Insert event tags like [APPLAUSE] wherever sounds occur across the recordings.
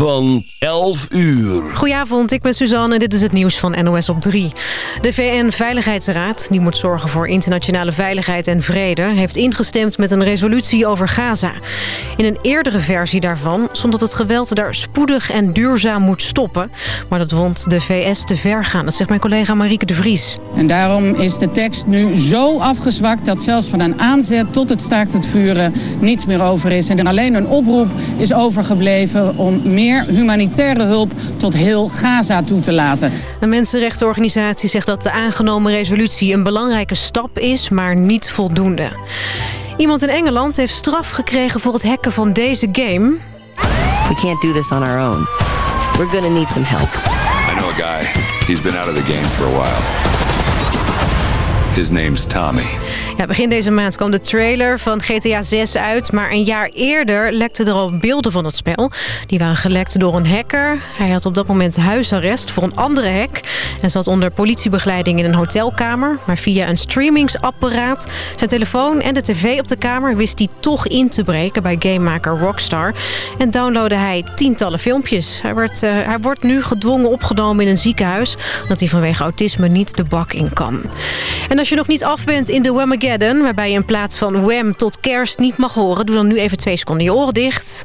van 11 uur. Goedenavond, ik ben Suzanne en dit is het nieuws van NOS op 3. De VN-veiligheidsraad, die moet zorgen voor internationale veiligheid en vrede... heeft ingestemd met een resolutie over Gaza. In een eerdere versie daarvan stond dat het geweld daar spoedig en duurzaam moet stoppen. Maar dat vond de VS te ver gaan, dat zegt mijn collega Marieke de Vries. En daarom is de tekst nu zo afgezwakt dat zelfs van een aanzet tot het staakt het vuren niets meer over is. En er alleen een oproep is overgebleven om meer humanitaire hulp tot heel Gaza toe te laten. De mensenrechtenorganisatie zegt dat de aangenomen resolutie een belangrijke stap is, maar niet voldoende. Iemand in Engeland heeft straf gekregen voor het hacken van deze game. We can't do this on our own. We're gonna need some help. I know a guy. He's been out of the game for a while. His name's Tommy. Begin deze maand kwam de trailer van GTA 6 uit... maar een jaar eerder lekten er al beelden van het spel. Die waren gelekt door een hacker. Hij had op dat moment huisarrest voor een andere hack... en zat onder politiebegeleiding in een hotelkamer. Maar via een streamingsapparaat, zijn telefoon en de tv op de kamer... wist hij toch in te breken bij gamemaker Rockstar. En downloadde hij tientallen filmpjes. Hij, uh, hij wordt nu gedwongen opgenomen in een ziekenhuis... omdat hij vanwege autisme niet de bak in kan. En als je nog niet af bent in de Waarbij je in plaats van Wham tot kerst niet mag horen. Doe dan nu even twee seconden je oren dicht.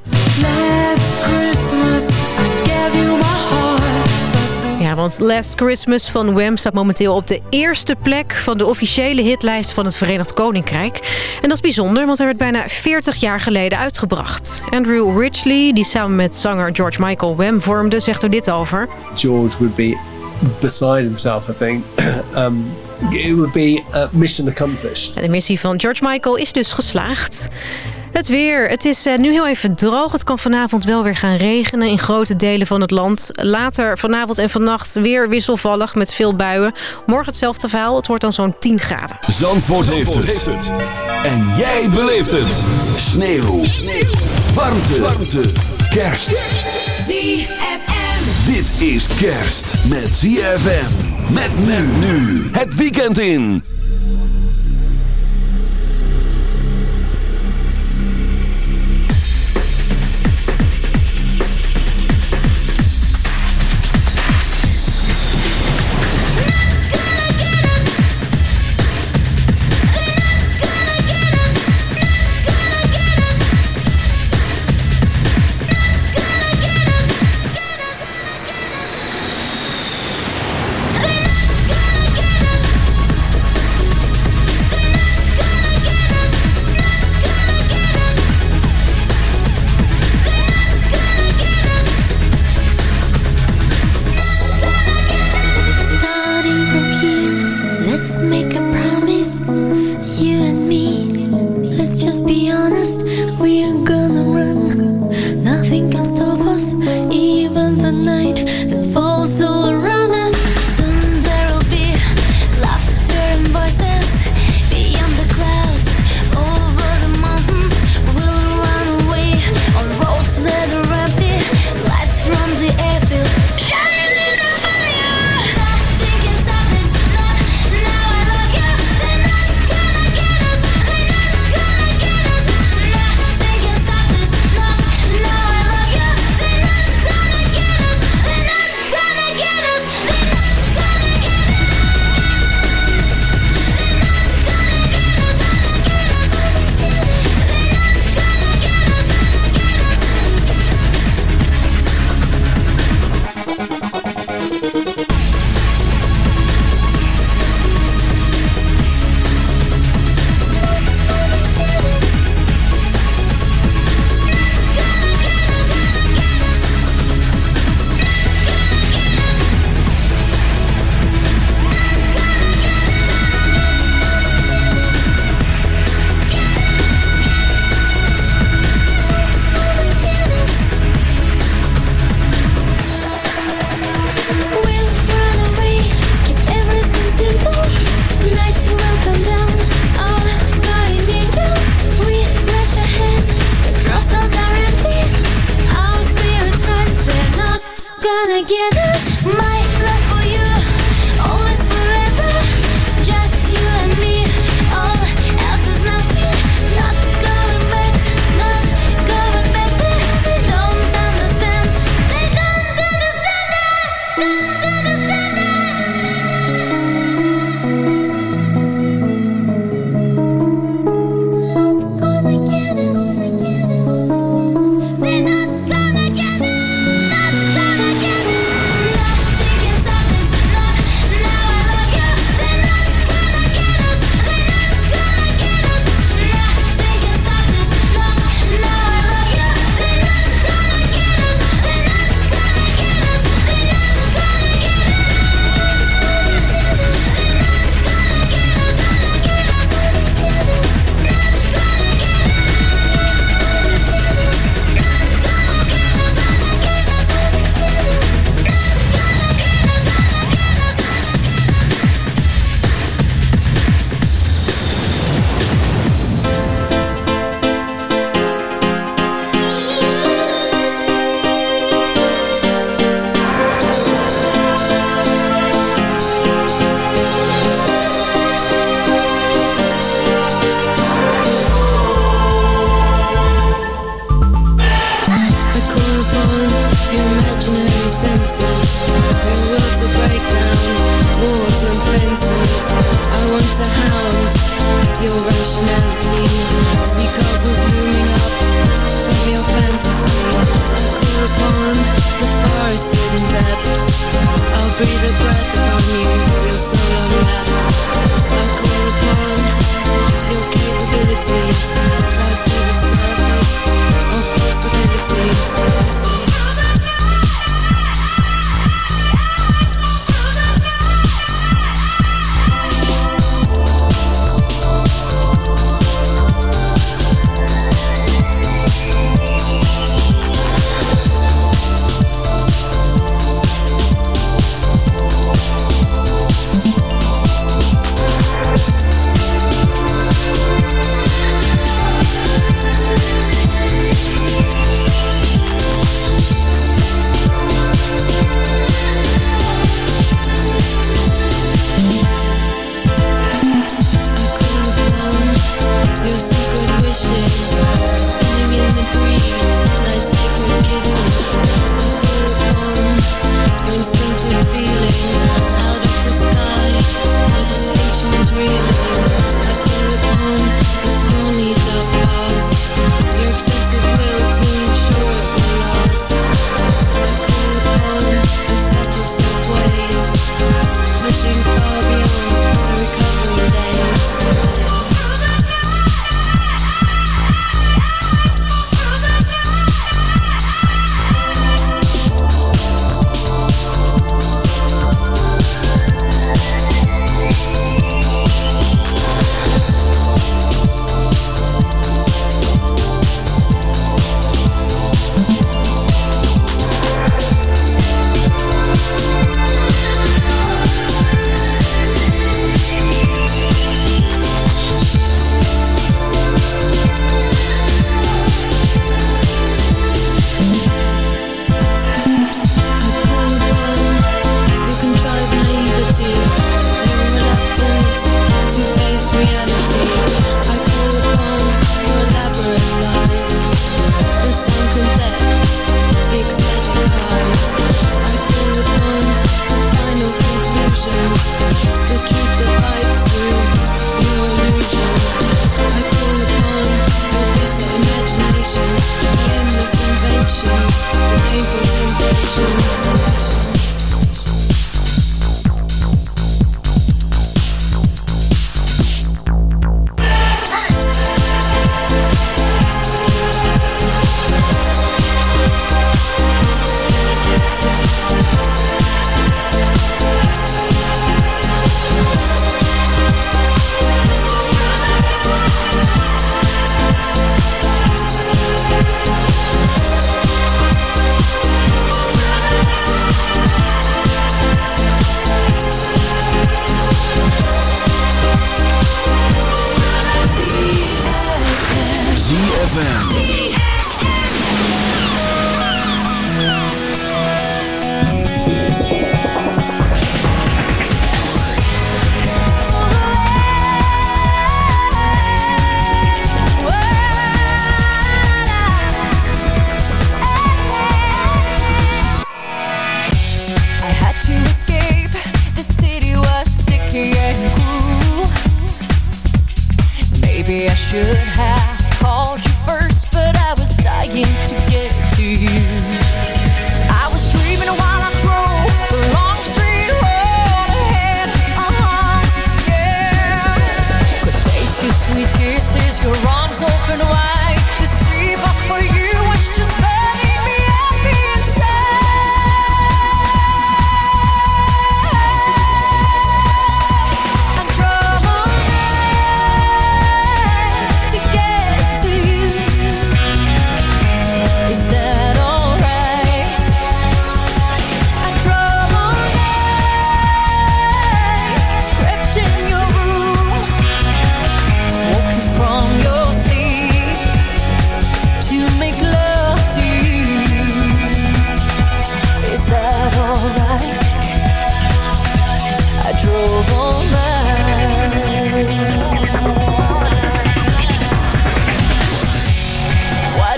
Ja, want Last Christmas van Wham staat momenteel op de eerste plek... van de officiële hitlijst van het Verenigd Koninkrijk. En dat is bijzonder, want hij werd bijna 40 jaar geleden uitgebracht. Andrew Ridgely, die samen met zanger George Michael Wham vormde... zegt er dit over. George would be beside himself, I think. [CLEARS THROAT] um, it would be a mission accomplished. De missie van George Michael is dus geslaagd. Het weer. Het is nu heel even droog. Het kan vanavond wel weer gaan regenen in grote delen van het land. Later vanavond en vannacht weer wisselvallig met veel buien. Morgen hetzelfde verhaal. Het wordt dan zo'n 10 graden. Zandvoort, Zandvoort heeft, het. En jij beleeft het. Sneeuw. Sneeuw. Warmte. Warmte. Kerst. ZFM. Dit is kerst met ZFM. Met men nu. Het weekend in.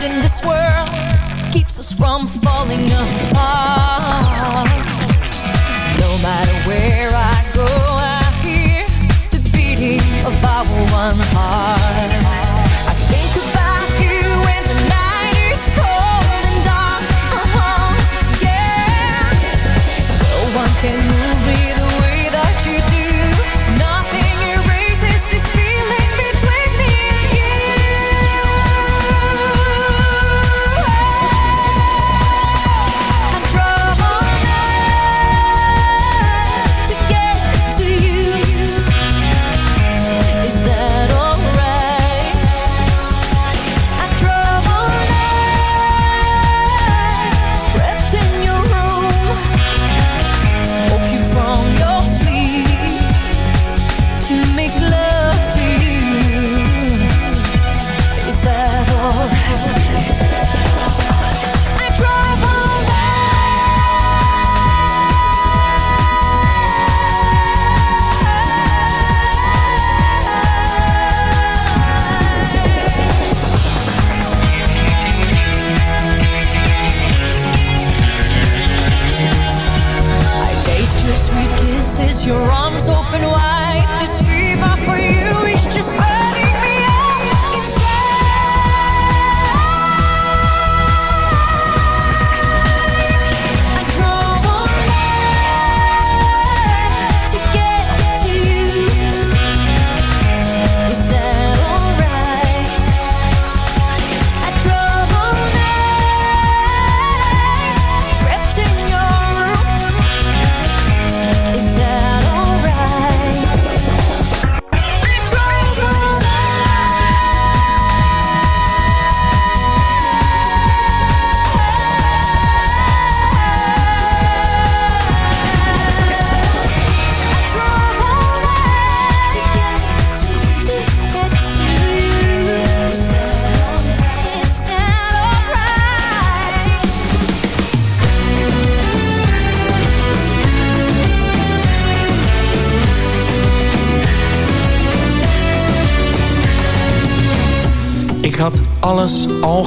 in this world keeps us from falling apart. No matter where I go, I hear the beating of our one heart.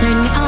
turn me on.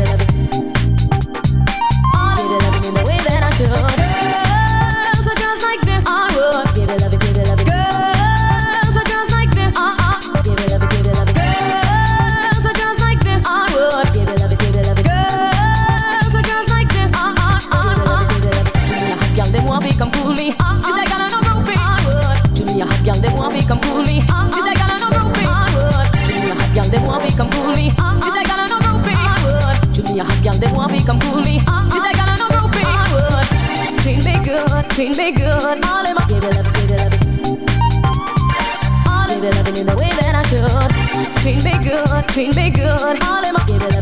treat me good. All in my give you love, it, give you love. It. All in my loving in the way that I should. Treat me good, treat me good. All in my give love.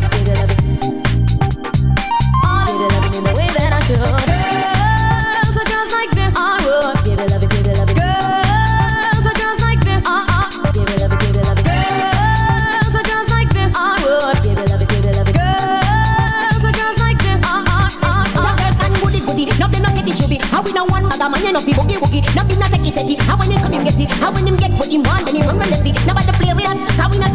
How win him get what he want, then he run relentlessly. Nobody play with us, cause we not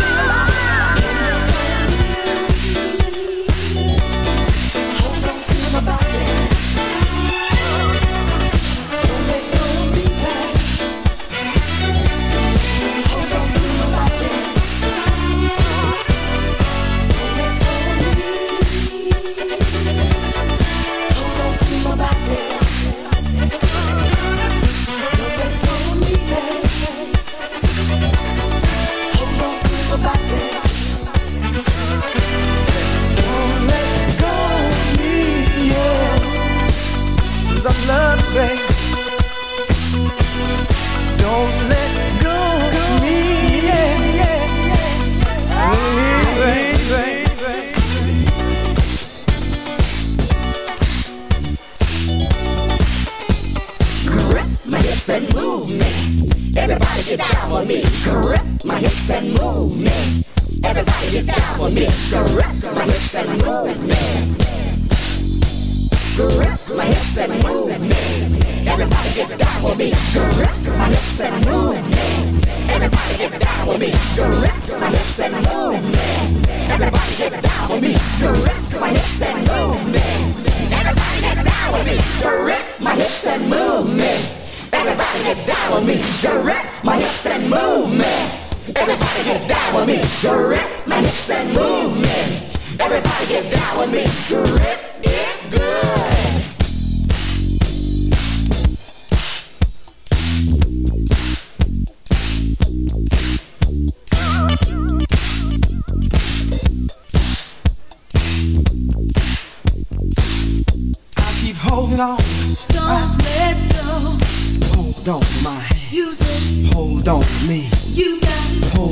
Get down with me. Grip my hips and move me. Everybody get down with me. Grip it good.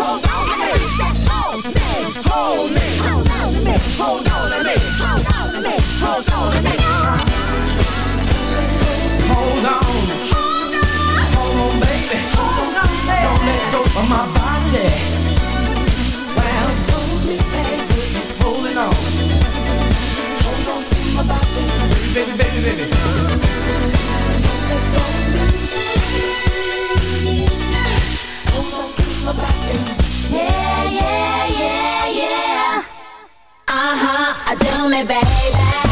hold on to me. Hold me, hold me, hold on to me, hold on to me, hold on to me, hold on to me. Hold on, hold on, Hold on, baby, hold on, baby. Don't let go of my body. Well, hold me, baby, holding on. Hold on to my body, baby, baby, baby. Hold on to Yeah, yeah, yeah, yeah. Uh huh, do me, baby.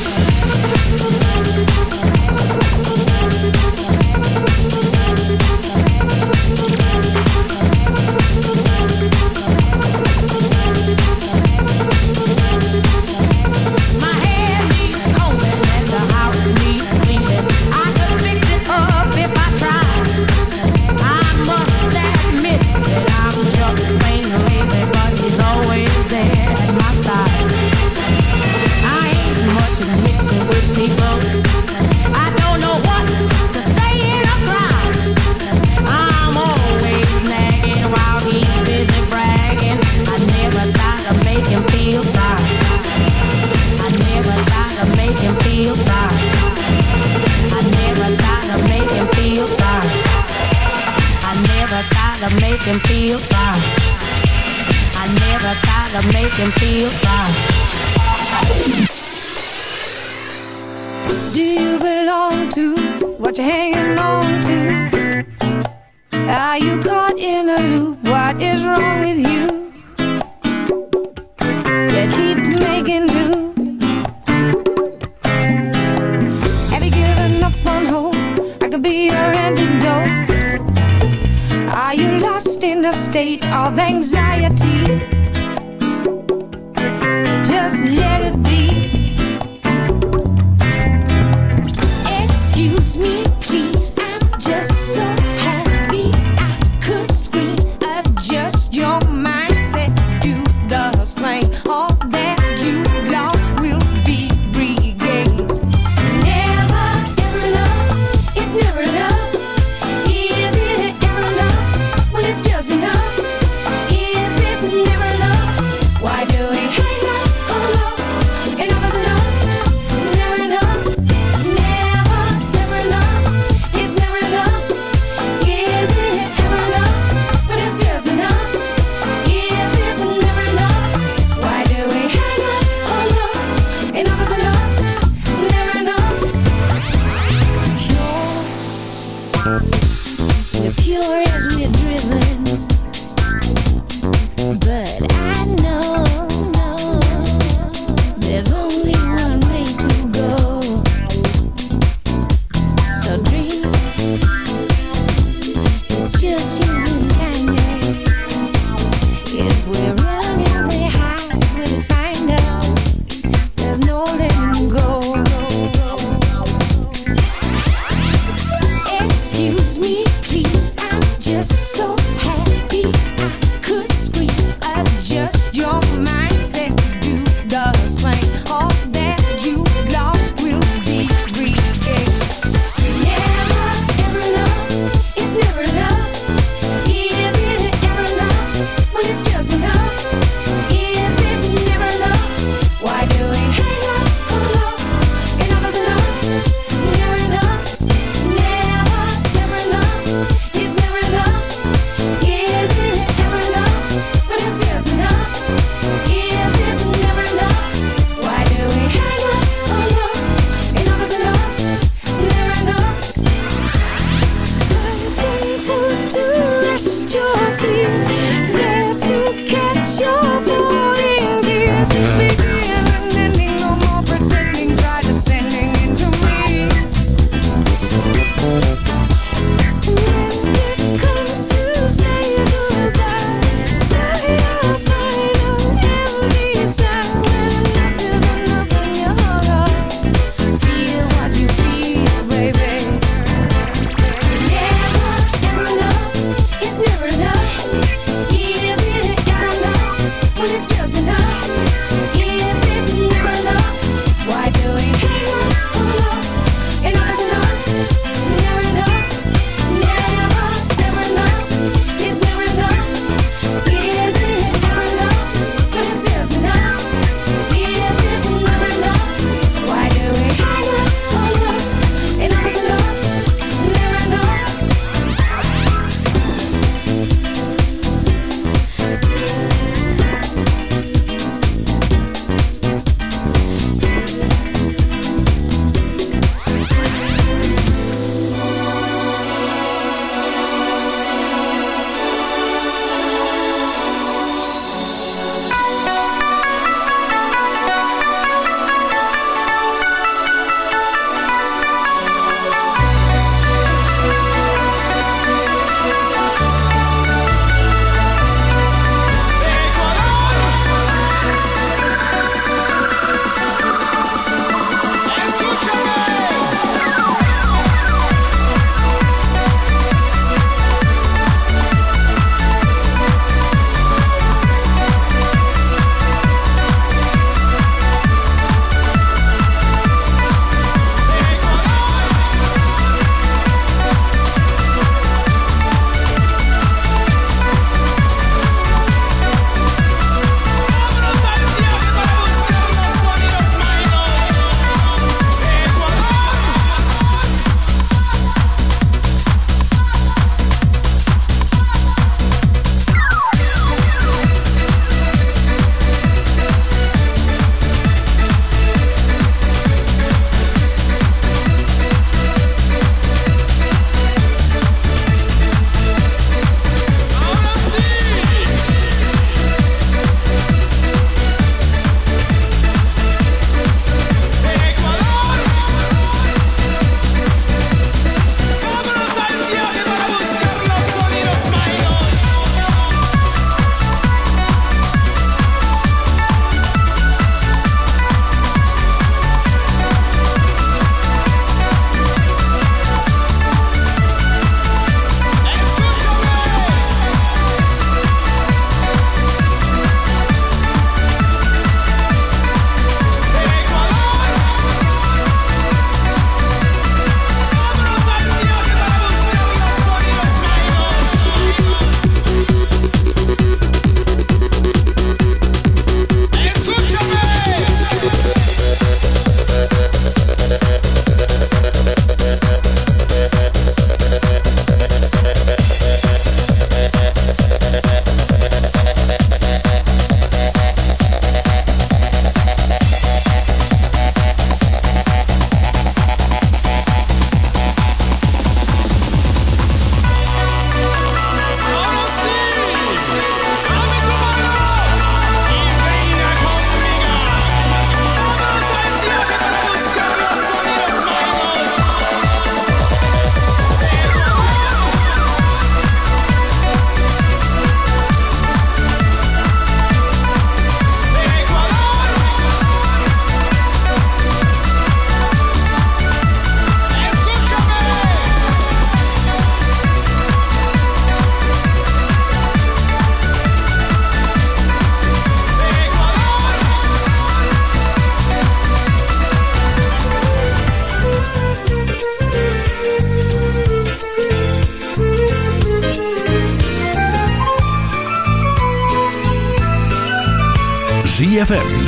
Make him feel proud. I never thought of him feel proud. Do you belong to what you're hanging on to? Are you caught in a loop? What is wrong with you? You keep making state of anxiety? Just let it be. Excuse me,